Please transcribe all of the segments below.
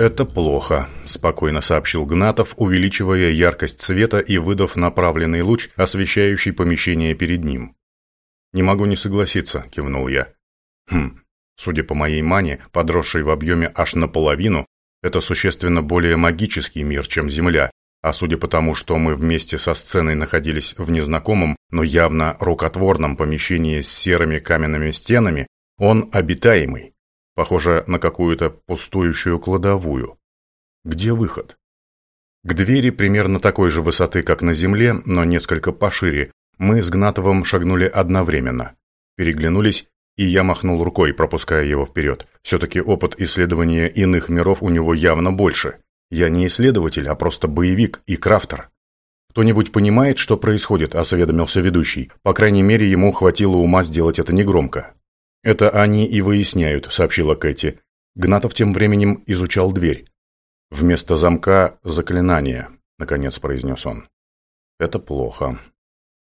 «Это плохо», – спокойно сообщил Гнатов, увеличивая яркость света и выдав направленный луч, освещающий помещение перед ним. «Не могу не согласиться», – кивнул я. «Хм, судя по моей мане, подросшей в объеме аж наполовину, это существенно более магический мир, чем Земля, а судя по тому, что мы вместе со сценой находились в незнакомом, но явно рукотворном помещении с серыми каменными стенами, он обитаемый. Похоже на какую-то пустующую кладовую. Где выход? К двери примерно такой же высоты, как на земле, но несколько пошире, мы с Гнатовым шагнули одновременно. Переглянулись, и я махнул рукой, пропуская его вперед. Все-таки опыт исследования иных миров у него явно больше. Я не исследователь, а просто боевик и крафтер. «Кто-нибудь понимает, что происходит?» – осведомился ведущий. По крайней мере, ему хватило ума сделать это негромко. «Это они и выясняют», — сообщила Кэти. Гнатов тем временем изучал дверь. «Вместо замка — заклинание», — наконец произнес он. «Это плохо».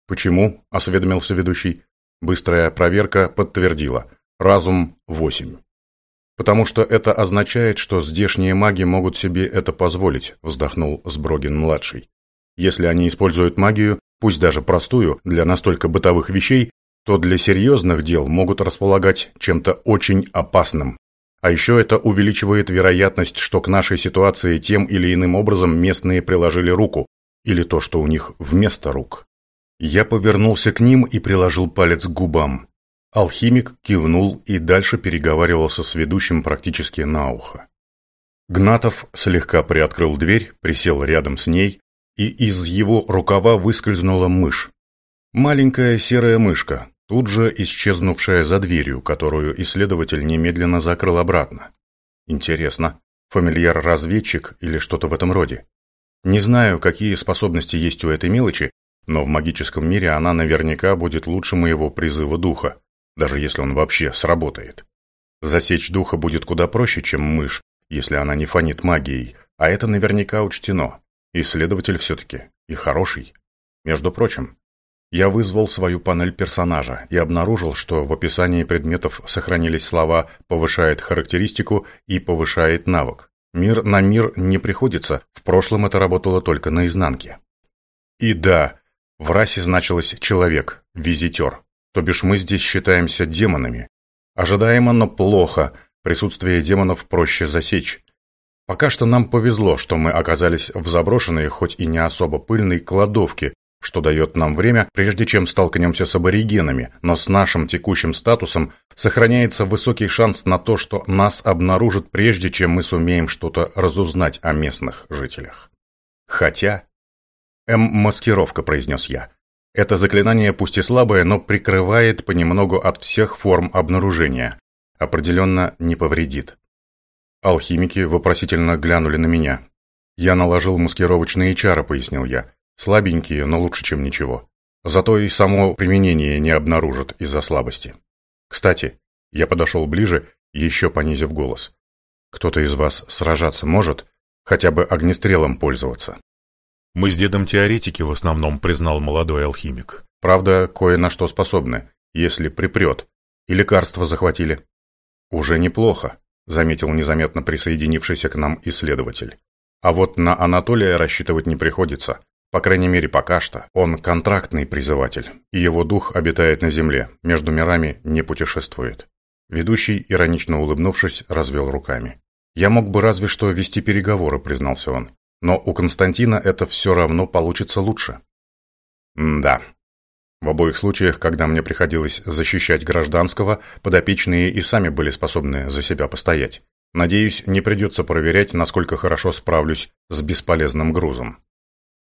«Почему?» — осведомился ведущий. Быстрая проверка подтвердила. Разум — восемь. «Потому что это означает, что здешние маги могут себе это позволить», — вздохнул Сброгин-младший. «Если они используют магию, пусть даже простую, для настолько бытовых вещей, то для серьезных дел могут располагать чем-то очень опасным. А еще это увеличивает вероятность, что к нашей ситуации тем или иным образом местные приложили руку, или то, что у них вместо рук. Я повернулся к ним и приложил палец к губам. Алхимик кивнул и дальше переговаривался с ведущим практически на ухо. Гнатов слегка приоткрыл дверь, присел рядом с ней, и из его рукава выскользнула мышь. Маленькая серая мышка, тут же исчезнувшая за дверью, которую исследователь немедленно закрыл обратно. Интересно, фамильяр-разведчик или что-то в этом роде? Не знаю, какие способности есть у этой мелочи, но в магическом мире она наверняка будет лучше моего призыва духа, даже если он вообще сработает. Засечь духа будет куда проще, чем мышь, если она не фонит магией, а это наверняка учтено. Исследователь все-таки и хороший. Между прочим, я вызвал свою панель персонажа и обнаружил, что в описании предметов сохранились слова «повышает характеристику» и «повышает навык». Мир на мир не приходится, в прошлом это работало только на изнанке. И да, в расе значилось «человек», «визитер», то бишь мы здесь считаемся демонами. Ожидаемо, но плохо, присутствие демонов проще засечь. Пока что нам повезло, что мы оказались в заброшенной, хоть и не особо пыльной, кладовке, что дает нам время, прежде чем столкнемся с аборигенами, но с нашим текущим статусом сохраняется высокий шанс на то, что нас обнаружат прежде, чем мы сумеем что-то разузнать о местных жителях. Хотя... «М-маскировка», — произнес я. Это заклинание пусть и слабое, но прикрывает понемногу от всех форм обнаружения. Определенно не повредит. Алхимики вопросительно глянули на меня. «Я наложил маскировочные чары», — пояснил я. Слабенькие, но лучше, чем ничего. Зато и само применение не обнаружат из-за слабости. Кстати, я подошел ближе, еще понизив голос. Кто-то из вас сражаться может? Хотя бы огнестрелом пользоваться? Мы с дедом теоретики в основном, признал молодой алхимик. Правда, кое на что способны, если припрет. И лекарства захватили. Уже неплохо, заметил незаметно присоединившийся к нам исследователь. А вот на Анатолия рассчитывать не приходится. По крайней мере, пока что. Он контрактный призыватель, и его дух обитает на земле, между мирами не путешествует. Ведущий, иронично улыбнувшись, развел руками. «Я мог бы разве что вести переговоры», — признался он. «Но у Константина это все равно получится лучше». «Да». В обоих случаях, когда мне приходилось защищать гражданского, подопечные и сами были способны за себя постоять. Надеюсь, не придется проверять, насколько хорошо справлюсь с бесполезным грузом.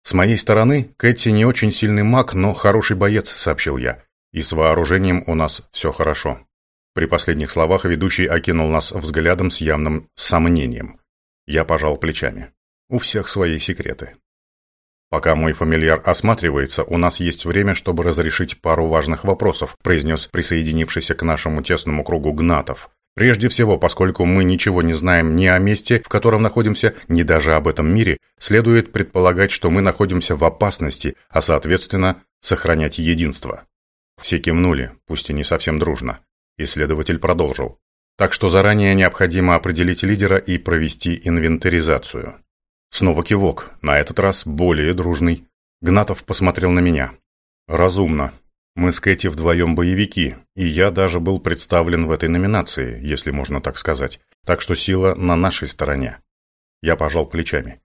«С моей стороны, Кэти не очень сильный маг, но хороший боец», — сообщил я. «И с вооружением у нас все хорошо». При последних словах ведущий окинул нас взглядом с явным сомнением. Я пожал плечами. У всех свои секреты. «Пока мой фамильяр осматривается, у нас есть время, чтобы разрешить пару важных вопросов», произнес присоединившийся к нашему тесному кругу Гнатов. Прежде всего, поскольку мы ничего не знаем ни о месте, в котором находимся, ни даже об этом мире, следует предполагать, что мы находимся в опасности, а соответственно, сохранять единство. Все кивнули, пусть и не совсем дружно. Исследователь продолжил. Так что заранее необходимо определить лидера и провести инвентаризацию. Снова кивок, на этот раз более дружный. Гнатов посмотрел на меня. «Разумно. Мы с Кэти вдвоем боевики, и я даже был представлен в этой номинации, если можно так сказать. Так что сила на нашей стороне». Я пожал плечами.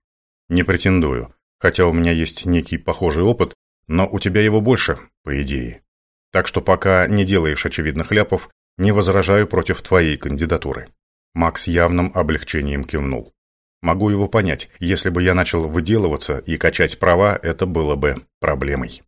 «Не претендую, хотя у меня есть некий похожий опыт, но у тебя его больше, по идее. Так что пока не делаешь очевидных ляпов, не возражаю против твоей кандидатуры». Макс явным облегчением кивнул. Могу его понять. Если бы я начал выделываться и качать права, это было бы проблемой.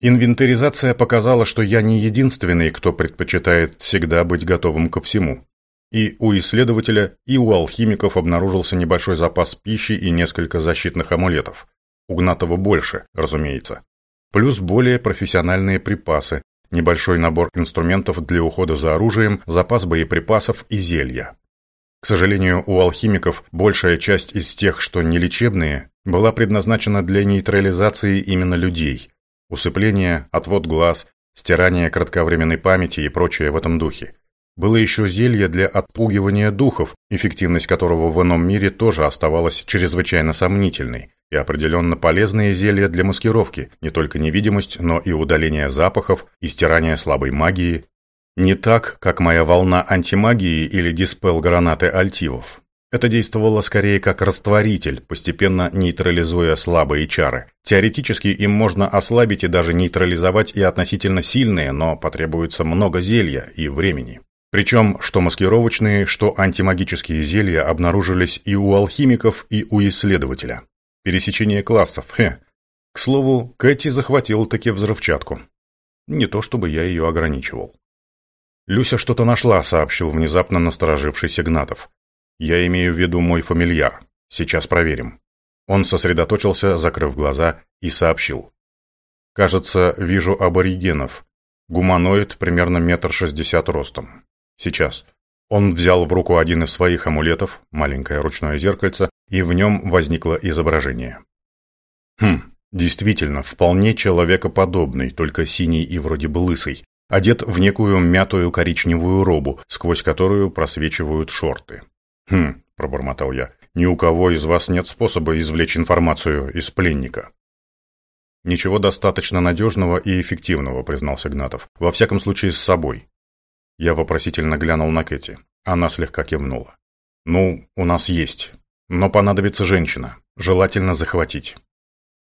Инвентаризация показала, что я не единственный, кто предпочитает всегда быть готовым ко всему. И у исследователя, и у алхимиков обнаружился небольшой запас пищи и несколько защитных амулетов. У Гнатова больше, разумеется. Плюс более профессиональные припасы, небольшой набор инструментов для ухода за оружием, запас боеприпасов и зелья. К сожалению, у алхимиков большая часть из тех, что не лечебные, была предназначена для нейтрализации именно людей. Усыпление, отвод глаз, стирание кратковременной памяти и прочее в этом духе. Было еще зелье для отпугивания духов, эффективность которого в ином мире тоже оставалась чрезвычайно сомнительной, и определенно полезные зелья для маскировки, не только невидимость, но и удаление запахов и стирание слабой магии, не так, как моя волна антимагии или диспел гранаты альтивов. Это действовало скорее как растворитель, постепенно нейтрализуя слабые чары. Теоретически им можно ослабить и даже нейтрализовать и относительно сильные, но потребуется много зелья и времени. Причем, что маскировочные, что антимагические зелья обнаружились и у алхимиков, и у исследователя. Пересечение классов, хе. К слову, Кэти захватил таки взрывчатку. Не то чтобы я ее ограничивал. «Люся что-то нашла», — сообщил внезапно насторожившийся Гнатов. «Я имею в виду мой фамильяр. Сейчас проверим». Он сосредоточился, закрыв глаза, и сообщил. «Кажется, вижу аборигенов. Гуманоид примерно метр шестьдесят ростом. Сейчас». Он взял в руку один из своих амулетов, маленькое ручное зеркальце, и в нем возникло изображение. Хм, действительно, вполне человекоподобный, только синий и вроде бы лысый одет в некую мятую коричневую робу, сквозь которую просвечивают шорты. «Хм», – пробормотал я, – «ни у кого из вас нет способа извлечь информацию из пленника». «Ничего достаточно надежного и эффективного», – признался Гнатов. «Во всяком случае, с собой». Я вопросительно глянул на Кэти. Она слегка кивнула. «Ну, у нас есть. Но понадобится женщина. Желательно захватить».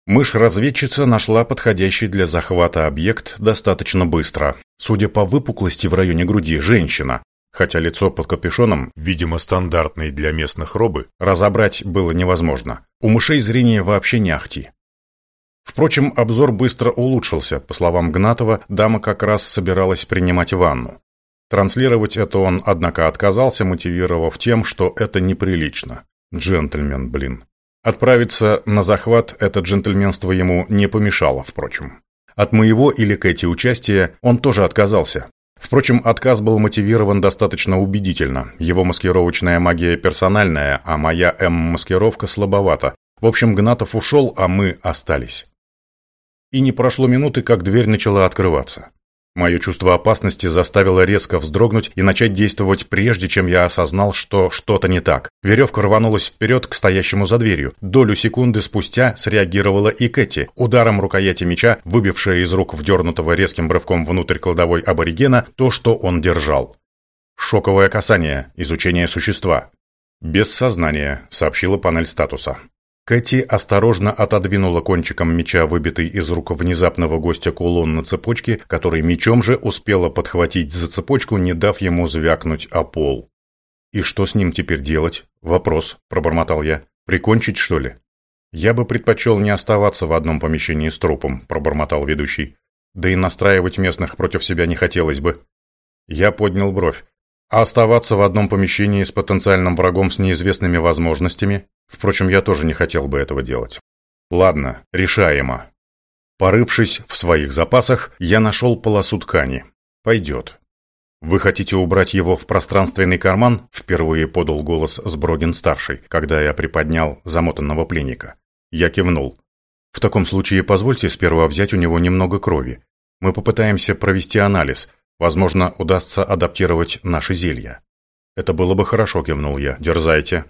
Мышь-разведчица нашла подходящий для захвата объект достаточно быстро. Судя по выпуклости в районе груди, женщина. Хотя лицо под капюшоном, видимо, стандартный для местных робы, разобрать было невозможно. У мышей зрение вообще не ахти. Впрочем, обзор быстро улучшился. По словам Гнатова, дама как раз собиралась принимать ванну. Транслировать это он, однако, отказался, мотивировав тем, что это неприлично. Джентльмен, блин. Отправиться на захват это джентльменство ему не помешало, впрочем. От моего или Кэти участия он тоже отказался. Впрочем, отказ был мотивирован достаточно убедительно. Его маскировочная магия персональная, а моя М-маскировка слабовата. В общем, Гнатов ушел, а мы остались. И не прошло минуты, как дверь начала открываться. Мое чувство опасности заставило резко вздрогнуть и начать действовать прежде, чем я осознал, что что-то не так. Веревка рванулась вперед к стоящему за дверью. Долю секунды спустя среагировала и Кэти, ударом рукояти меча, выбившая из рук вдернутого резким брывком внутрь кладовой аборигена то, что он держал. Шоковое касание, изучение существа. «Без сознания», — сообщила панель статуса. Кэти осторожно отодвинула кончиком меча выбитый из рук внезапного гостя кулон на цепочке, который мечом же успела подхватить за цепочку, не дав ему звякнуть о пол. «И что с ним теперь делать?» «Вопрос», – пробормотал я. «Прикончить, что ли?» «Я бы предпочел не оставаться в одном помещении с трупом», – пробормотал ведущий. «Да и настраивать местных против себя не хотелось бы». Я поднял бровь. А оставаться в одном помещении с потенциальным врагом с неизвестными возможностями? Впрочем, я тоже не хотел бы этого делать. Ладно, решаемо. Порывшись в своих запасах, я нашел полосу ткани. Пойдет. «Вы хотите убрать его в пространственный карман?» – впервые подал голос Сбродин-старший, когда я приподнял замотанного пленника. Я кивнул. «В таком случае позвольте сперва взять у него немного крови. Мы попытаемся провести анализ. Возможно, удастся адаптировать наши зелья. Это было бы хорошо, кивнул я. Дерзайте.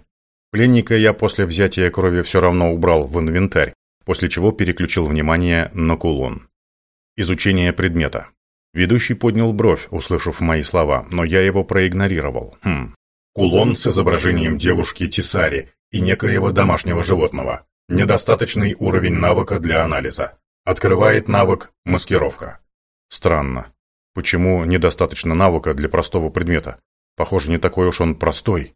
Пленника я после взятия крови все равно убрал в инвентарь, после чего переключил внимание на кулон. Изучение предмета. Ведущий поднял бровь, услышав мои слова, но я его проигнорировал. Хм. Кулон с изображением девушки Тисари и некоего домашнего животного. Недостаточный уровень навыка для анализа. Открывает навык «Маскировка». Странно. Почему недостаточно навыка для простого предмета? Похоже, не такой уж он простой.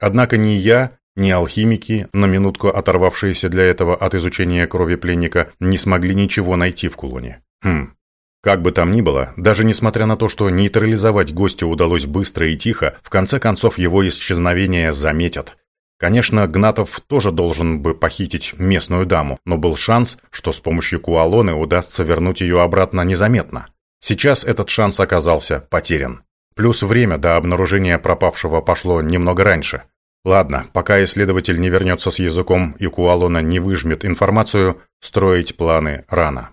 Однако ни я, ни алхимики, на минутку оторвавшиеся для этого от изучения крови пленника, не смогли ничего найти в кулоне. Хм. Как бы там ни было, даже несмотря на то, что нейтрализовать гостя удалось быстро и тихо, в конце концов его исчезновение заметят. Конечно, Гнатов тоже должен бы похитить местную даму, но был шанс, что с помощью Куалоны удастся вернуть ее обратно незаметно. Сейчас этот шанс оказался потерян. Плюс время до обнаружения пропавшего пошло немного раньше. Ладно, пока исследователь не вернется с языком и Куалона не выжмет информацию, строить планы рано.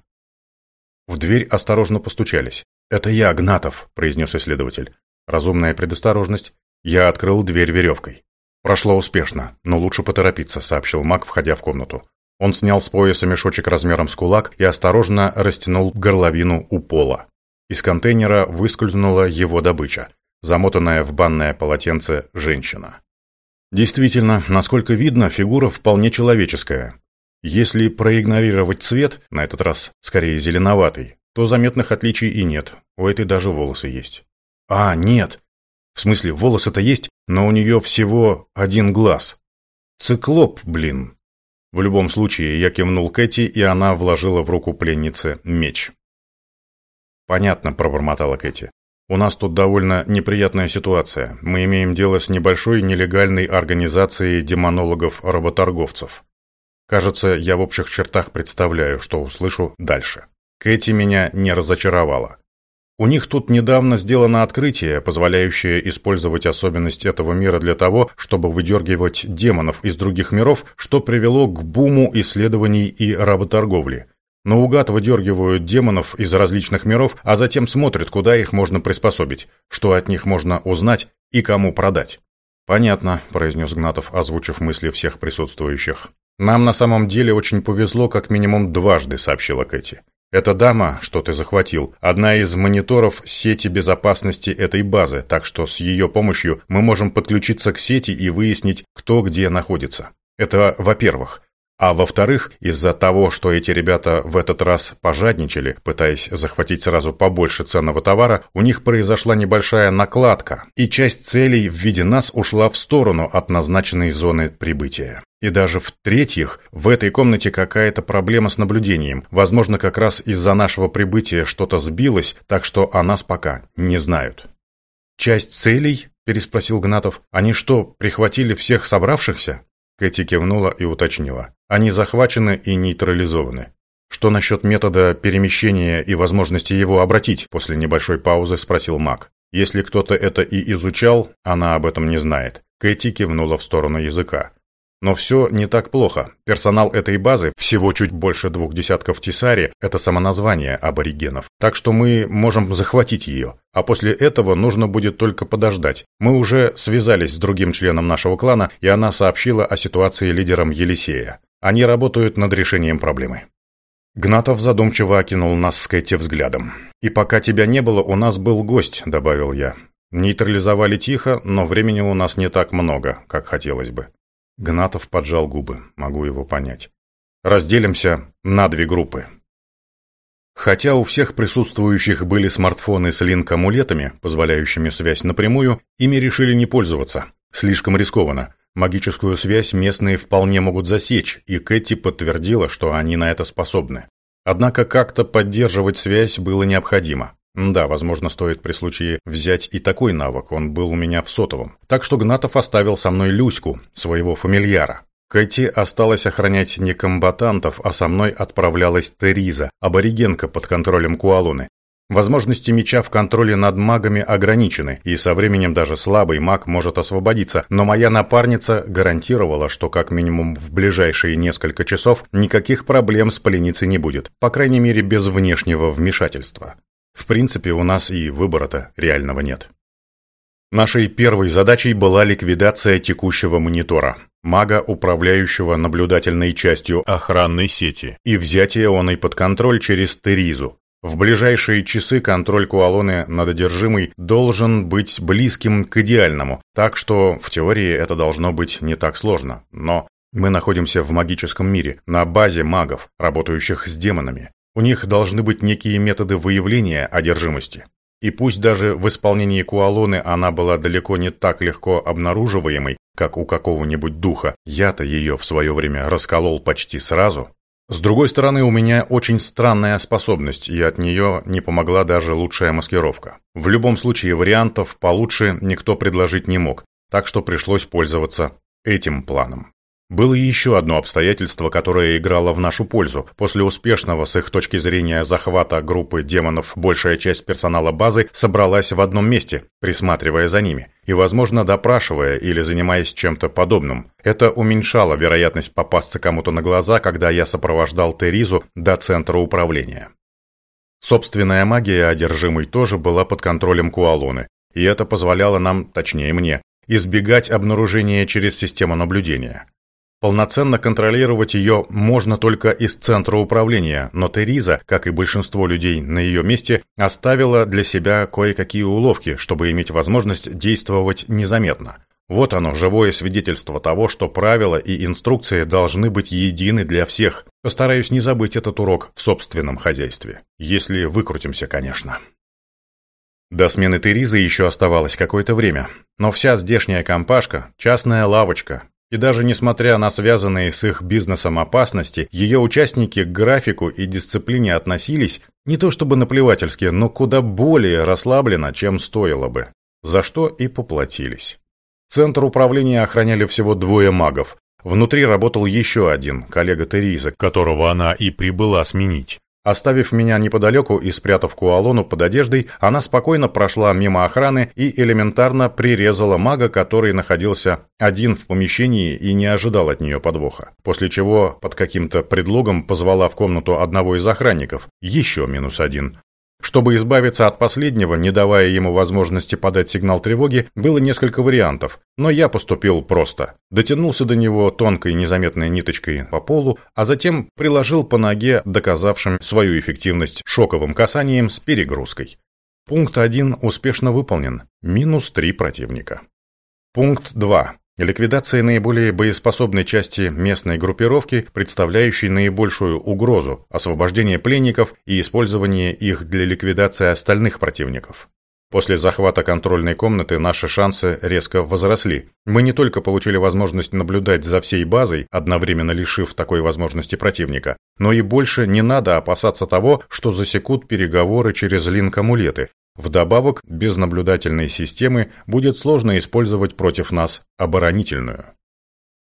В дверь осторожно постучались. «Это я, Гнатов», – произнес исследователь. Разумная предосторожность. Я открыл дверь веревкой. «Прошло успешно, но лучше поторопиться», – сообщил маг, входя в комнату. Он снял с пояса мешочек размером с кулак и осторожно растянул горловину у пола. Из контейнера выскользнула его добыча, замотанная в банное полотенце женщина. Действительно, насколько видно, фигура вполне человеческая. Если проигнорировать цвет, на этот раз скорее зеленоватый, то заметных отличий и нет, у этой даже волосы есть. А, нет! В смысле, волосы-то есть, но у нее всего один глаз. Циклоп, блин. В любом случае, я кивнул Кэти, и она вложила в руку пленницы меч. «Понятно», – пробормотала Кэти. «У нас тут довольно неприятная ситуация. Мы имеем дело с небольшой нелегальной организацией демонологов-работорговцев. Кажется, я в общих чертах представляю, что услышу дальше». Кэти меня не разочаровала. У них тут недавно сделано открытие, позволяющее использовать особенность этого мира для того, чтобы выдергивать демонов из других миров, что привело к буму исследований и работорговли. Наугад выдергивают демонов из различных миров, а затем смотрят, куда их можно приспособить, что от них можно узнать и кому продать. «Понятно», – произнес Гнатов, озвучив мысли всех присутствующих. «Нам на самом деле очень повезло как минимум дважды», – сообщила Кэти. «Эта дама, что ты захватил, одна из мониторов сети безопасности этой базы, так что с ее помощью мы можем подключиться к сети и выяснить, кто где находится. Это во-первых. А во-вторых, из-за того, что эти ребята в этот раз пожадничали, пытаясь захватить сразу побольше ценного товара, у них произошла небольшая накладка, и часть целей в виде нас ушла в сторону от назначенной зоны прибытия. И даже в-третьих, в этой комнате какая-то проблема с наблюдением. Возможно, как раз из-за нашего прибытия что-то сбилось, так что о нас пока не знают. «Часть целей?» – переспросил Гнатов. «Они что, прихватили всех собравшихся?» Кэти кивнула и уточнила. Они захвачены и нейтрализованы. Что насчет метода перемещения и возможности его обратить? После небольшой паузы спросил Мак. Если кто-то это и изучал, она об этом не знает. Кэти кивнула в сторону языка. Но все не так плохо. Персонал этой базы, всего чуть больше двух десятков Тисари, это самоназвание аборигенов. Так что мы можем захватить ее. А после этого нужно будет только подождать. Мы уже связались с другим членом нашего клана, и она сообщила о ситуации лидерам Елисея. Они работают над решением проблемы. Гнатов задумчиво окинул нас с Кэти взглядом. «И пока тебя не было, у нас был гость», — добавил я. «Нейтрализовали тихо, но времени у нас не так много, как хотелось бы». Гнатов поджал губы, могу его понять. Разделимся на две группы. Хотя у всех присутствующих были смартфоны с линк-амулетами, позволяющими связь напрямую, ими решили не пользоваться. Слишком рискованно. Магическую связь местные вполне могут засечь, и Кэти подтвердила, что они на это способны. Однако как-то поддерживать связь было необходимо. Да, возможно, стоит при случае взять и такой навык, он был у меня в сотовом. Так что Гнатов оставил со мной Люську, своего фамильяра. Кэти осталось охранять не комбатантов, а со мной отправлялась Териза, аборигенка под контролем Куалуны. Возможности меча в контроле над магами ограничены, и со временем даже слабый маг может освободиться, но моя напарница гарантировала, что как минимум в ближайшие несколько часов никаких проблем с поленицей не будет, по крайней мере без внешнего вмешательства. В принципе, у нас и выбора-то реального нет. Нашей первой задачей была ликвидация текущего монитора, мага, управляющего наблюдательной частью охранной сети, и взятие оной под контроль через Теризу. В ближайшие часы контроль Куалоны над одержимой должен быть близким к идеальному, так что в теории это должно быть не так сложно. Но мы находимся в магическом мире, на базе магов, работающих с демонами. У них должны быть некие методы выявления одержимости. И пусть даже в исполнении Куалоны она была далеко не так легко обнаруживаемой, как у какого-нибудь духа, я-то ее в свое время расколол почти сразу. С другой стороны, у меня очень странная способность, и от нее не помогла даже лучшая маскировка. В любом случае, вариантов получше никто предложить не мог, так что пришлось пользоваться этим планом. Было еще одно обстоятельство, которое играло в нашу пользу. После успешного, с их точки зрения, захвата группы демонов, большая часть персонала базы собралась в одном месте, присматривая за ними, и, возможно, допрашивая или занимаясь чем-то подобным. Это уменьшало вероятность попасться кому-то на глаза, когда я сопровождал Теризу до центра управления. Собственная магия одержимой тоже была под контролем Куалоны, и это позволяло нам, точнее мне, избегать обнаружения через систему наблюдения. Полноценно контролировать ее можно только из центра управления, но Териза, как и большинство людей на ее месте, оставила для себя кое-какие уловки, чтобы иметь возможность действовать незаметно. Вот оно, живое свидетельство того, что правила и инструкции должны быть едины для всех. Постараюсь не забыть этот урок в собственном хозяйстве. Если выкрутимся, конечно. До смены Теризы еще оставалось какое-то время, но вся здешняя компашка, частная лавочка, и даже несмотря на связанные с их бизнесом опасности, ее участники к графику и дисциплине относились не то чтобы наплевательски, но куда более расслабленно, чем стоило бы. За что и поплатились. Центр управления охраняли всего двое магов. Внутри работал еще один, коллега Териза, которого она и прибыла сменить. Оставив меня неподалеку и спрятав Куалону под одеждой, она спокойно прошла мимо охраны и элементарно прирезала мага, который находился один в помещении и не ожидал от нее подвоха. После чего под каким-то предлогом позвала в комнату одного из охранников. Еще минус один. Чтобы избавиться от последнего, не давая ему возможности подать сигнал тревоги, было несколько вариантов, но я поступил просто. Дотянулся до него тонкой незаметной ниточкой по полу, а затем приложил по ноге, доказавшим свою эффективность шоковым касанием с перегрузкой. Пункт 1 успешно выполнен. Минус 3 противника. Пункт 2. Ликвидация наиболее боеспособной части местной группировки, представляющей наибольшую угрозу, освобождение пленников и использование их для ликвидации остальных противников. После захвата контрольной комнаты наши шансы резко возросли. Мы не только получили возможность наблюдать за всей базой, одновременно лишив такой возможности противника, но и больше не надо опасаться того, что засекут переговоры через линк-амулеты, Вдобавок, без наблюдательной системы будет сложно использовать против нас оборонительную.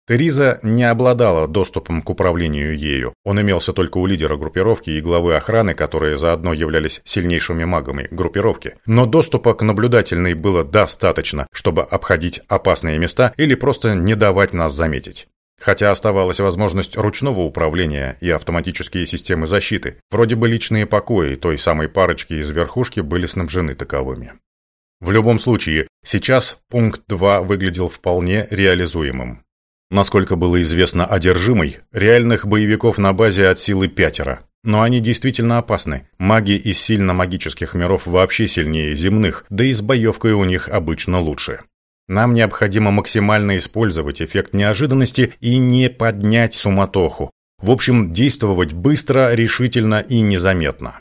Териза не обладала доступом к управлению ею. Он имелся только у лидера группировки и главы охраны, которые заодно являлись сильнейшими магами группировки. Но доступа к наблюдательной было достаточно, чтобы обходить опасные места или просто не давать нас заметить. Хотя оставалась возможность ручного управления и автоматические системы защиты. Вроде бы личные покои той самой парочки из верхушки были снабжены таковыми. В любом случае, сейчас пункт 2 выглядел вполне реализуемым. Насколько было известно одержимой, реальных боевиков на базе от силы пятеро. Но они действительно опасны. Маги из сильно магических миров вообще сильнее земных, да и с боевкой у них обычно лучше. Нам необходимо максимально использовать эффект неожиданности и не поднять суматоху. В общем, действовать быстро, решительно и незаметно.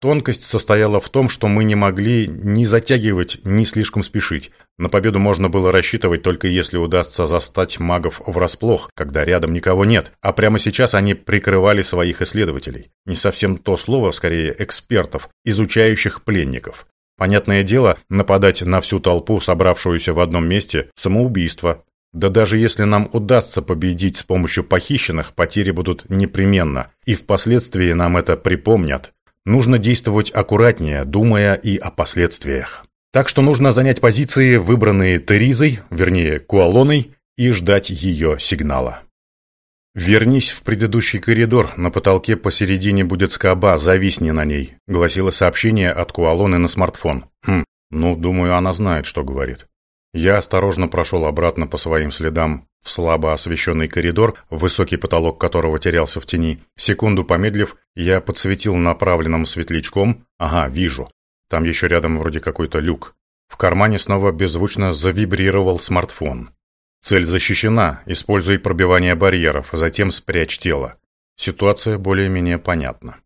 Тонкость состояла в том, что мы не могли ни затягивать, ни слишком спешить. На победу можно было рассчитывать только если удастся застать магов врасплох, когда рядом никого нет, а прямо сейчас они прикрывали своих исследователей. Не совсем то слово, скорее экспертов, изучающих пленников. Понятное дело, нападать на всю толпу, собравшуюся в одном месте – самоубийство. Да даже если нам удастся победить с помощью похищенных, потери будут непременно, и впоследствии нам это припомнят. Нужно действовать аккуратнее, думая и о последствиях. Так что нужно занять позиции, выбранные Теризой, вернее, Куалоной, и ждать ее сигнала. «Вернись в предыдущий коридор, на потолке посередине будет скоба, зависни на ней», — гласило сообщение от Куалоны на смартфон. «Хм, ну, думаю, она знает, что говорит». Я осторожно прошел обратно по своим следам в слабо освещенный коридор, высокий потолок которого терялся в тени. Секунду помедлив, я подсветил направленным светлячком. Ага, вижу. Там еще рядом вроде какой-то люк. В кармане снова беззвучно завибрировал смартфон. Цель защищена, используй пробивание барьеров, затем спрячь тело. Ситуация более-менее понятна.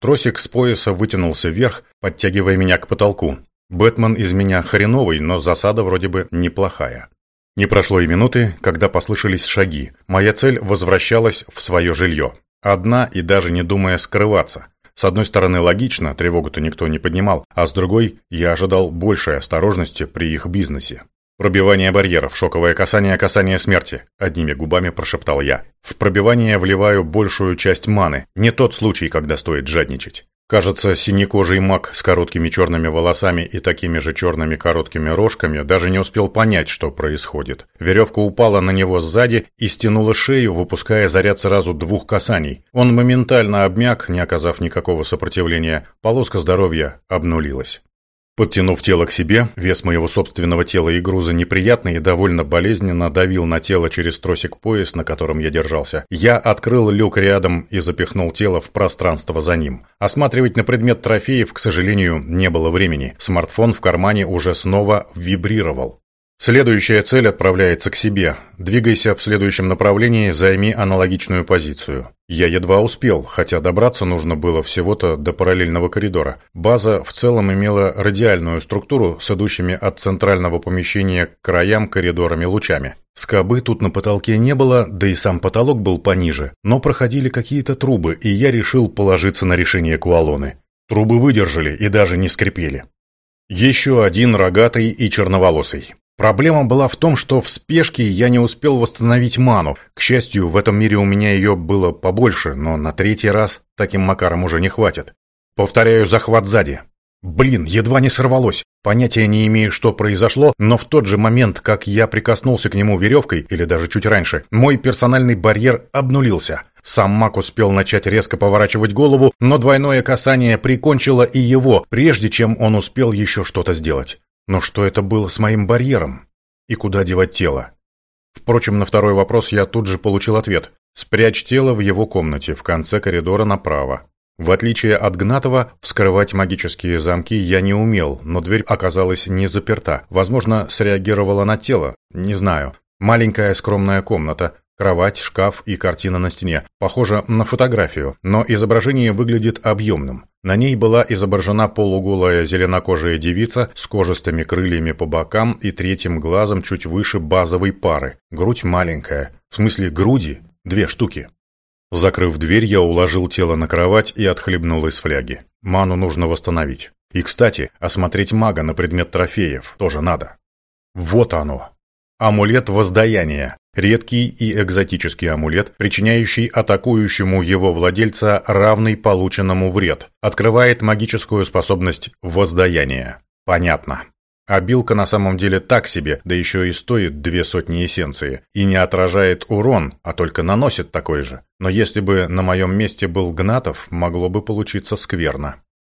Тросик с пояса вытянулся вверх, подтягивая меня к потолку. Бэтмен из меня хреновый, но засада вроде бы неплохая. Не прошло и минуты, когда послышались шаги. Моя цель возвращалась в свое жилье. Одна и даже не думая скрываться. С одной стороны, логично, тревогу-то никто не поднимал, а с другой, я ожидал большей осторожности при их бизнесе. «Пробивание барьеров, шоковое касание, касание смерти», — одними губами прошептал я. «В пробивание вливаю большую часть маны. Не тот случай, когда стоит жадничать». Кажется, синекожий маг с короткими черными волосами и такими же черными короткими рожками даже не успел понять, что происходит. Веревка упала на него сзади и стянула шею, выпуская заряд сразу двух касаний. Он моментально обмяк, не оказав никакого сопротивления. Полоска здоровья обнулилась. Подтянув тело к себе, вес моего собственного тела и груза неприятный и довольно болезненно давил на тело через тросик-пояс, на котором я держался. Я открыл люк рядом и запихнул тело в пространство за ним. Осматривать на предмет трофеев, к сожалению, не было времени. Смартфон в кармане уже снова вибрировал. Следующая цель отправляется к себе. Двигайся в следующем направлении, займи аналогичную позицию. Я едва успел, хотя добраться нужно было всего-то до параллельного коридора. База в целом имела радиальную структуру с идущими от центрального помещения к краям коридорами лучами. Скобы тут на потолке не было, да и сам потолок был пониже, но проходили какие-то трубы, и я решил положиться на решение Куалоны. Трубы выдержали и даже не скрипели. Еще один рогатый и черноволосый. Проблема была в том, что в спешке я не успел восстановить ману. К счастью, в этом мире у меня ее было побольше, но на третий раз таким макаром уже не хватит. Повторяю захват сзади. Блин, едва не сорвалось. Понятия не имею, что произошло, но в тот же момент, как я прикоснулся к нему веревкой, или даже чуть раньше, мой персональный барьер обнулился. Сам маг успел начать резко поворачивать голову, но двойное касание прикончило и его, прежде чем он успел еще что-то сделать. Но что это было с моим барьером? И куда девать тело? Впрочем, на второй вопрос я тут же получил ответ. Спрячь тело в его комнате, в конце коридора направо. В отличие от Гнатова, вскрывать магические замки я не умел, но дверь оказалась не заперта. Возможно, среагировала на тело, не знаю. Маленькая скромная комната, кровать, шкаф и картина на стене. Похоже на фотографию, но изображение выглядит объемным. На ней была изображена полуголая зеленокожая девица с кожистыми крыльями по бокам и третьим глазом чуть выше базовой пары. Грудь маленькая. В смысле груди две штуки. Закрыв дверь, я уложил тело на кровать и отхлебнул из фляги. Ману нужно восстановить. И, кстати, осмотреть мага на предмет трофеев тоже надо. Вот оно. Амулет воздаяния. Редкий и экзотический амулет, причиняющий атакующему его владельца равный полученному вред. Открывает магическую способность воздаяния. Понятно. А билка на самом деле так себе, да еще и стоит две сотни эссенции, и не отражает урон, а только наносит такой же. Но если бы на моем месте был Гнатов, могло бы получиться скверно.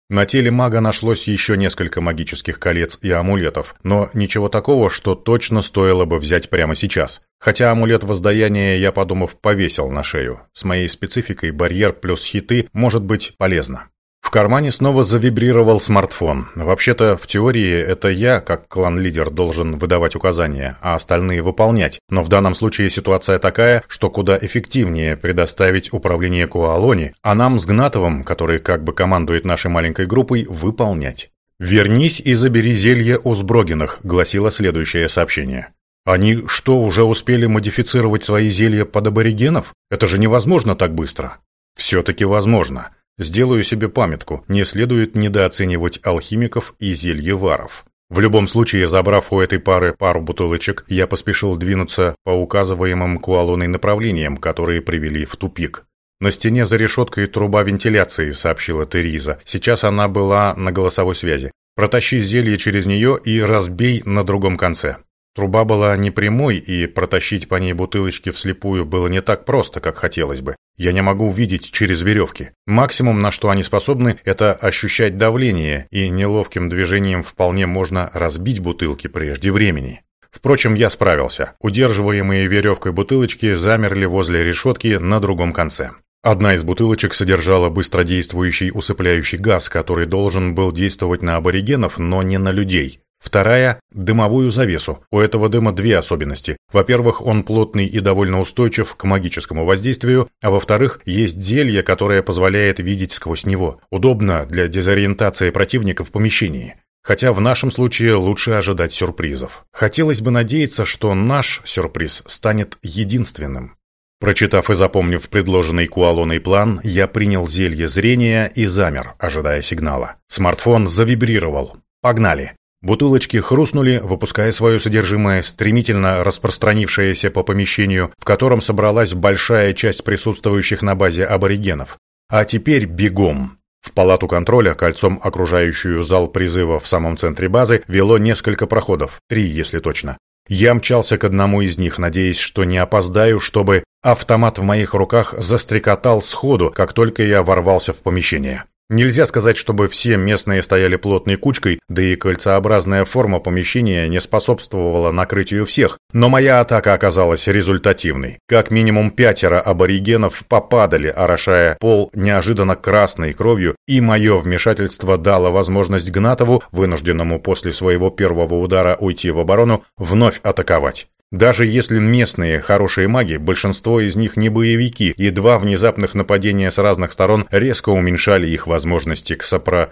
На теле мага нашлось еще несколько магических колец и амулетов, но ничего такого, что точно стоило бы взять прямо сейчас. Хотя амулет воздаяния я, подумав, повесил на шею. С моей спецификой барьер плюс хиты может быть полезно. В кармане снова завибрировал смартфон. Вообще-то, в теории, это я, как клан-лидер, должен выдавать указания, а остальные выполнять. Но в данном случае ситуация такая, что куда эффективнее предоставить управление Куалони, а нам с Гнатовым, который как бы командует нашей маленькой группой, выполнять. «Вернись и забери зелье у Сброгиных», — гласило следующее сообщение. «Они что, уже успели модифицировать свои зелья под аборигенов? Это же невозможно так быстро». «Все-таки возможно. Сделаю себе памятку, не следует недооценивать алхимиков и зельеваров. В любом случае, забрав у этой пары пару бутылочек, я поспешил двинуться по указываемым Куалоной направлениям, которые привели в тупик. «На стене за решеткой труба вентиляции», — сообщила Териза. Сейчас она была на голосовой связи. «Протащи зелье через нее и разбей на другом конце». Труба была не прямой, и протащить по ней бутылочки вслепую было не так просто, как хотелось бы. Я не могу увидеть через веревки. Максимум, на что они способны, это ощущать давление, и неловким движением вполне можно разбить бутылки прежде времени. Впрочем, я справился. Удерживаемые веревкой бутылочки замерли возле решетки на другом конце. Одна из бутылочек содержала быстродействующий усыпляющий газ, который должен был действовать на аборигенов, но не на людей. Вторая – дымовую завесу. У этого дыма две особенности. Во-первых, он плотный и довольно устойчив к магическому воздействию, а во-вторых, есть зелье, которое позволяет видеть сквозь него. Удобно для дезориентации противника в помещении. Хотя в нашем случае лучше ожидать сюрпризов. Хотелось бы надеяться, что наш сюрприз станет единственным. Прочитав и запомнив предложенный Куалоной план, я принял зелье зрения и замер, ожидая сигнала. Смартфон завибрировал. Погнали. Бутылочки хрустнули, выпуская свое содержимое, стремительно распространившееся по помещению, в котором собралась большая часть присутствующих на базе аборигенов. А теперь бегом. В палату контроля, кольцом окружающую зал призыва в самом центре базы, вело несколько проходов, три, если точно. Я мчался к одному из них, надеясь, что не опоздаю, чтобы автомат в моих руках застрекотал сходу, как только я ворвался в помещение. Нельзя сказать, чтобы все местные стояли плотной кучкой, да и кольцеобразная форма помещения не способствовала накрытию всех, но моя атака оказалась результативной. Как минимум пятеро аборигенов попадали, орошая пол неожиданно красной кровью, и мое вмешательство дало возможность Гнатову, вынужденному после своего первого удара уйти в оборону, вновь атаковать. Даже если местные хорошие маги, большинство из них не боевики, и два внезапных нападения с разных сторон резко уменьшали их возможности к сопро...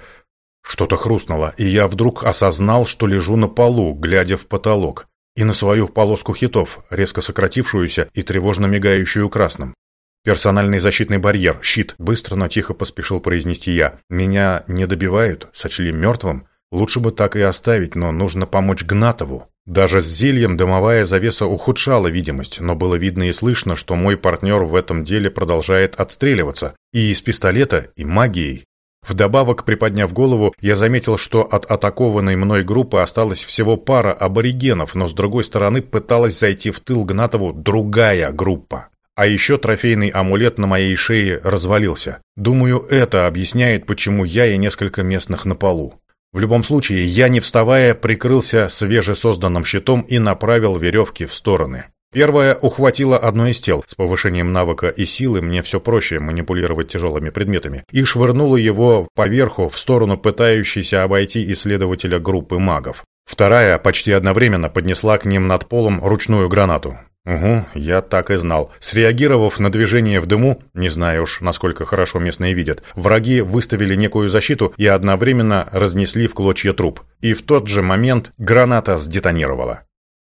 Что-то хрустнуло, и я вдруг осознал, что лежу на полу, глядя в потолок, и на свою полоску хитов, резко сократившуюся и тревожно мигающую красным. «Персональный защитный барьер, щит», — быстро, но тихо поспешил произнести я. «Меня не добивают, сочли мертвым. Лучше бы так и оставить, но нужно помочь Гнатову». Даже с зельем дымовая завеса ухудшала видимость, но было видно и слышно, что мой партнер в этом деле продолжает отстреливаться. И из пистолета, и магией. Вдобавок, приподняв голову, я заметил, что от атакованной мной группы осталась всего пара аборигенов, но с другой стороны пыталась зайти в тыл Гнатову другая группа. А еще трофейный амулет на моей шее развалился. Думаю, это объясняет, почему я и несколько местных на полу. В любом случае, я, не вставая, прикрылся свежесозданным щитом и направил веревки в стороны. Первая ухватила одно из тел. С повышением навыка и силы мне все проще манипулировать тяжелыми предметами. И швырнула его поверху в сторону пытающейся обойти исследователя группы магов. Вторая почти одновременно поднесла к ним над полом ручную гранату. Угу, я так и знал. Среагировав на движение в дыму, не знаю уж, насколько хорошо местные видят, враги выставили некую защиту и одновременно разнесли в клочья труп. И в тот же момент граната сдетонировала.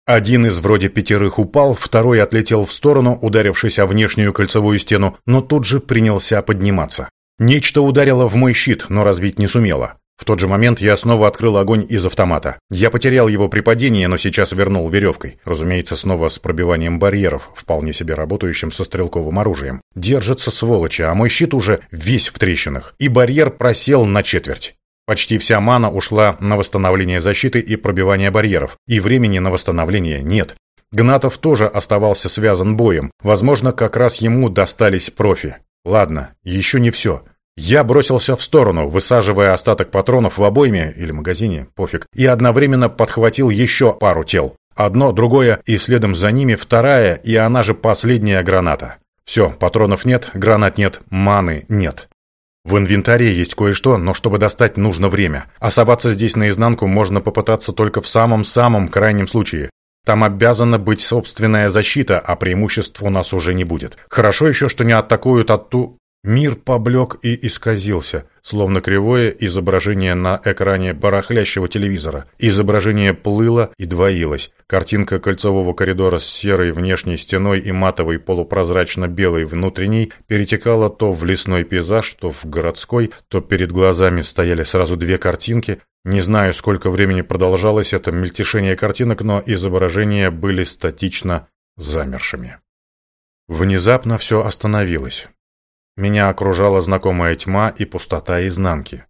Один из вроде пятерых упал, второй отлетел в сторону, ударившись о внешнюю кольцевую стену, но тут же принялся подниматься. Нечто ударило в мой щит, но разбить не сумело. В тот же момент я снова открыл огонь из автомата. Я потерял его при падении, но сейчас вернул веревкой. Разумеется, снова с пробиванием барьеров, вполне себе работающим со стрелковым оружием. Держится сволочи, а мой щит уже весь в трещинах. И барьер просел на четверть. Почти вся мана ушла на восстановление защиты и пробивание барьеров. И времени на восстановление нет. Гнатов тоже оставался связан боем. Возможно, как раз ему достались профи. Ладно, еще не все. Я бросился в сторону, высаживая остаток патронов в обойме или магазине, пофиг, и одновременно подхватил еще пару тел. Одно, другое, и следом за ними вторая, и она же последняя граната. Все, патронов нет, гранат нет, маны нет. В инвентаре есть кое-что, но чтобы достать, нужно время. А соваться здесь наизнанку можно попытаться только в самом-самом крайнем случае. Там обязана быть собственная защита, а преимуществ у нас уже не будет. Хорошо еще, что не атакуют отту... Мир поблек и исказился, словно кривое изображение на экране барахлящего телевизора. Изображение плыло и двоилось. Картинка кольцевого коридора с серой внешней стеной и матовой полупрозрачно-белой внутренней перетекала то в лесной пейзаж, то в городской, то перед глазами стояли сразу две картинки. Не знаю, сколько времени продолжалось это мельтешение картинок, но изображения были статично замершими. Внезапно все остановилось. Меня окружала знакомая тьма и пустота изнанки.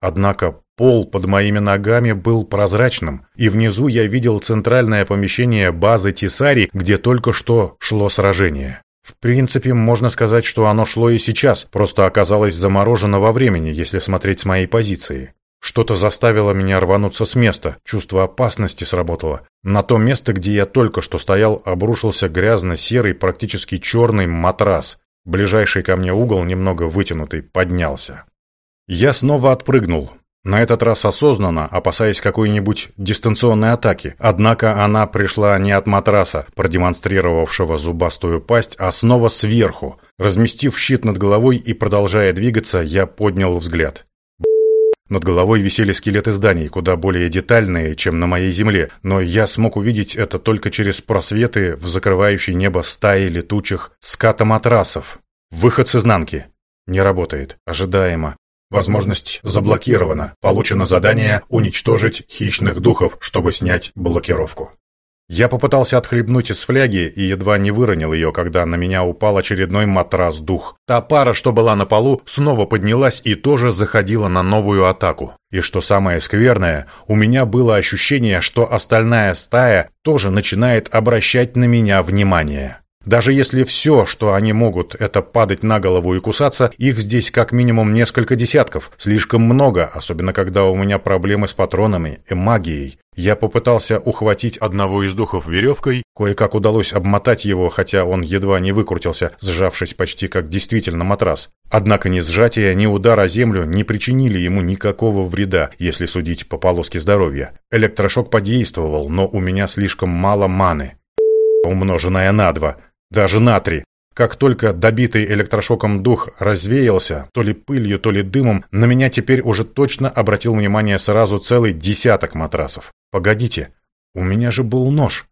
Однако Пол под моими ногами был прозрачным, и внизу я видел центральное помещение базы Тисари, где только что шло сражение. В принципе, можно сказать, что оно шло и сейчас, просто оказалось заморожено во времени, если смотреть с моей позиции. Что-то заставило меня рвануться с места, чувство опасности сработало. На то место, где я только что стоял, обрушился грязно-серый, практически черный матрас. Ближайший ко мне угол, немного вытянутый, поднялся. Я снова отпрыгнул, на этот раз осознанно, опасаясь какой-нибудь дистанционной атаки. Однако она пришла не от матраса, продемонстрировавшего зубастую пасть, а снова сверху. Разместив щит над головой и продолжая двигаться, я поднял взгляд. Над головой висели скелеты зданий, куда более детальные, чем на моей земле, но я смог увидеть это только через просветы в закрывающей небо стаи летучих скатоматрасов. Выход с изнанки. Не работает. Ожидаемо. Возможность заблокирована. Получено задание «Уничтожить хищных духов», чтобы снять блокировку. Я попытался отхлебнуть из фляги и едва не выронил ее, когда на меня упал очередной матрас-дух. Та пара, что была на полу, снова поднялась и тоже заходила на новую атаку. И что самое скверное, у меня было ощущение, что остальная стая тоже начинает обращать на меня внимание. Даже если все, что они могут, это падать на голову и кусаться, их здесь как минимум несколько десятков. Слишком много, особенно когда у меня проблемы с патронами и магией. Я попытался ухватить одного из духов веревкой, кое-как удалось обмотать его, хотя он едва не выкрутился, сжавшись почти как действительно матрас. Однако ни сжатие, ни удар о землю не причинили ему никакого вреда, если судить по полоске здоровья. Электрошок подействовал, но у меня слишком мало маны, умноженная на два – даже на три. Как только добитый электрошоком дух развеялся, то ли пылью, то ли дымом, на меня теперь уже точно обратил внимание сразу целый десяток матрасов. Погодите, у меня же был нож.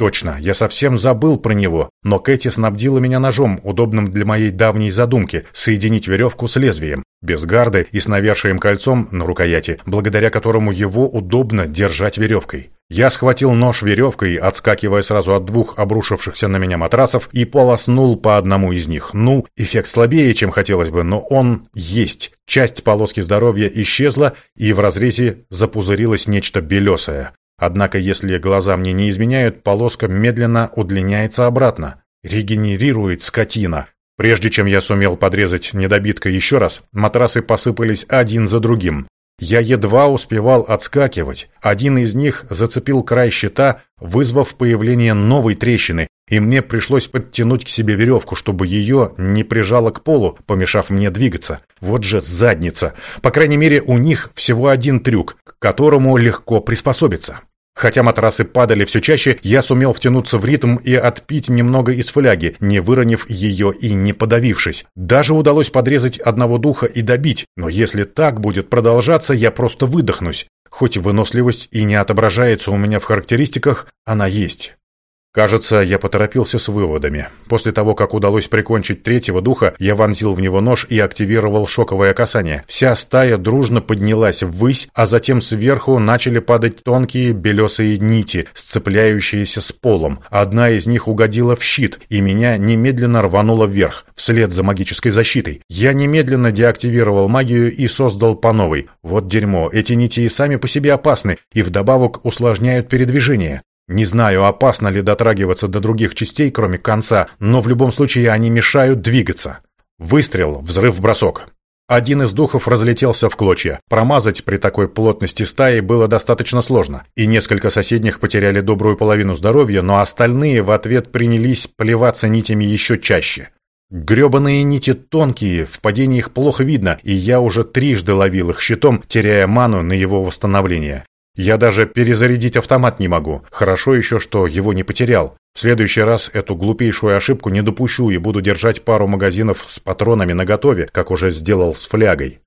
Точно, я совсем забыл про него, но Кэти снабдила меня ножом, удобным для моей давней задумки – соединить веревку с лезвием, без гарды и с навершием кольцом на рукояти, благодаря которому его удобно держать веревкой. Я схватил нож веревкой, отскакивая сразу от двух обрушившихся на меня матрасов, и полоснул по одному из них. Ну, эффект слабее, чем хотелось бы, но он есть. Часть полоски здоровья исчезла, и в разрезе запузырилось нечто белесое. Однако, если глаза мне не изменяют, полоска медленно удлиняется обратно. Регенерирует скотина. Прежде чем я сумел подрезать недобитка еще раз, матрасы посыпались один за другим. Я едва успевал отскакивать. Один из них зацепил край щита, вызвав появление новой трещины, и мне пришлось подтянуть к себе веревку, чтобы ее не прижало к полу, помешав мне двигаться. Вот же задница. По крайней мере, у них всего один трюк, к которому легко приспособиться. Хотя матрасы падали все чаще, я сумел втянуться в ритм и отпить немного из фляги, не выронив ее и не подавившись. Даже удалось подрезать одного духа и добить, но если так будет продолжаться, я просто выдохнусь. Хоть выносливость и не отображается у меня в характеристиках, она есть. Кажется, я поторопился с выводами. После того, как удалось прикончить третьего духа, я вонзил в него нож и активировал шоковое касание. Вся стая дружно поднялась ввысь, а затем сверху начали падать тонкие белесые нити, сцепляющиеся с полом. Одна из них угодила в щит, и меня немедленно рвануло вверх, вслед за магической защитой. Я немедленно деактивировал магию и создал по новой. Вот дерьмо, эти нити и сами по себе опасны, и вдобавок усложняют передвижение. Не знаю, опасно ли дотрагиваться до других частей, кроме конца, но в любом случае они мешают двигаться. Выстрел, взрыв, бросок. Один из духов разлетелся в клочья. Промазать при такой плотности стаи было достаточно сложно, и несколько соседних потеряли добрую половину здоровья, но остальные в ответ принялись плеваться нитями еще чаще. Гребаные нити тонкие, в падении их плохо видно, и я уже трижды ловил их щитом, теряя ману на его восстановление. Я даже перезарядить автомат не могу. Хорошо еще, что его не потерял. В следующий раз эту глупейшую ошибку не допущу и буду держать пару магазинов с патронами наготове, как уже сделал с флягой.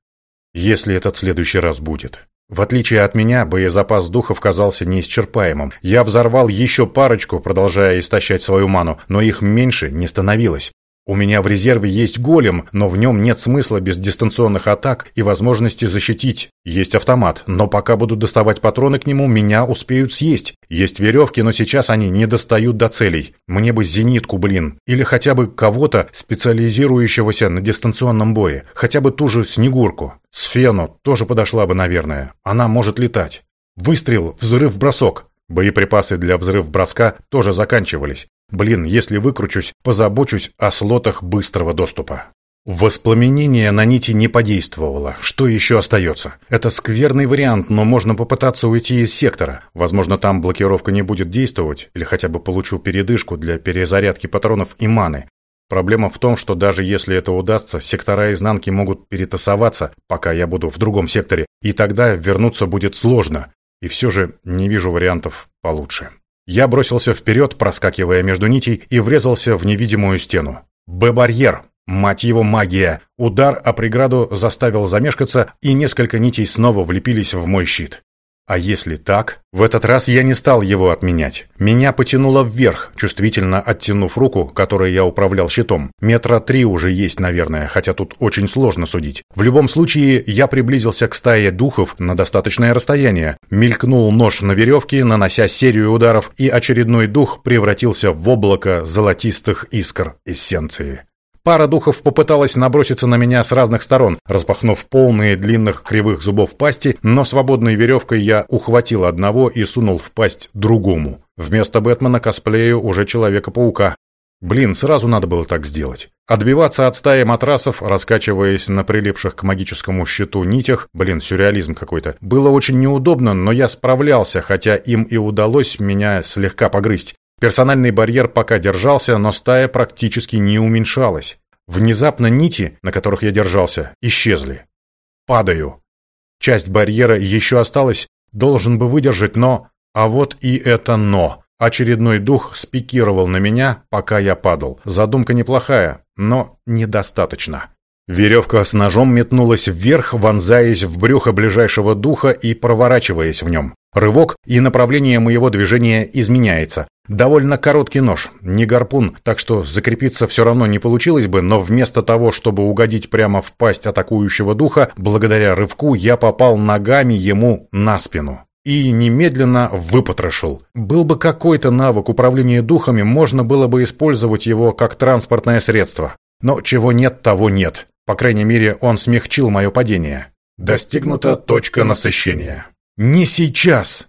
Если этот следующий раз будет. В отличие от меня, боезапас духов казался неисчерпаемым. Я взорвал еще парочку, продолжая истощать свою ману, но их меньше не становилось. У меня в резерве есть голем, но в нем нет смысла без дистанционных атак и возможности защитить. Есть автомат, но пока буду доставать патроны к нему, меня успеют съесть. Есть веревки, но сейчас они не достают до целей. Мне бы зенитку, блин. Или хотя бы кого-то, специализирующегося на дистанционном бое. Хотя бы ту же Снегурку. Сфену тоже подошла бы, наверное. Она может летать. Выстрел, взрыв, бросок. Боеприпасы для взрыв-броска тоже заканчивались. Блин, если выкручусь, позабочусь о слотах быстрого доступа. Воспламенение на нити не подействовало. Что еще остается? Это скверный вариант, но можно попытаться уйти из сектора. Возможно, там блокировка не будет действовать, или хотя бы получу передышку для перезарядки патронов и маны. Проблема в том, что даже если это удастся, сектора изнанки могут перетасоваться, пока я буду в другом секторе, и тогда вернуться будет сложно. И все же не вижу вариантов получше. Я бросился вперед, проскакивая между нитей, и врезался в невидимую стену. Б-барьер! Мать его, магия! Удар о преграду заставил замешкаться, и несколько нитей снова влепились в мой щит. А если так? В этот раз я не стал его отменять. Меня потянуло вверх, чувствительно оттянув руку, которой я управлял щитом. Метра три уже есть, наверное, хотя тут очень сложно судить. В любом случае, я приблизился к стае духов на достаточное расстояние. Мелькнул нож на веревке, нанося серию ударов, и очередной дух превратился в облако золотистых искр эссенции. Пара духов попыталась наброситься на меня с разных сторон, распахнув полные длинных кривых зубов пасти, но свободной веревкой я ухватил одного и сунул в пасть другому. Вместо Бэтмена косплею уже Человека-паука. Блин, сразу надо было так сделать. Отбиваться от стаи матрасов, раскачиваясь на прилипших к магическому щиту нитях, блин, сюрреализм какой-то, было очень неудобно, но я справлялся, хотя им и удалось меня слегка погрызть. Персональный барьер пока держался, но стая практически не уменьшалась. Внезапно нити, на которых я держался, исчезли. Падаю. Часть барьера еще осталась, должен бы выдержать, но... А вот и это «но». Очередной дух спикировал на меня, пока я падал. Задумка неплохая, но недостаточно. Веревка с ножом метнулась вверх, вонзаясь в брюхо ближайшего духа и проворачиваясь в нем. Рывок, и направление моего движения изменяется. Довольно короткий нож, не гарпун, так что закрепиться все равно не получилось бы, но вместо того, чтобы угодить прямо в пасть атакующего духа, благодаря рывку я попал ногами ему на спину. И немедленно выпотрошил. Был бы какой-то навык управления духами, можно было бы использовать его как транспортное средство. Но чего нет, того нет. По крайней мере, он смягчил мое падение. Достигнута точка насыщения. «Не сейчас!»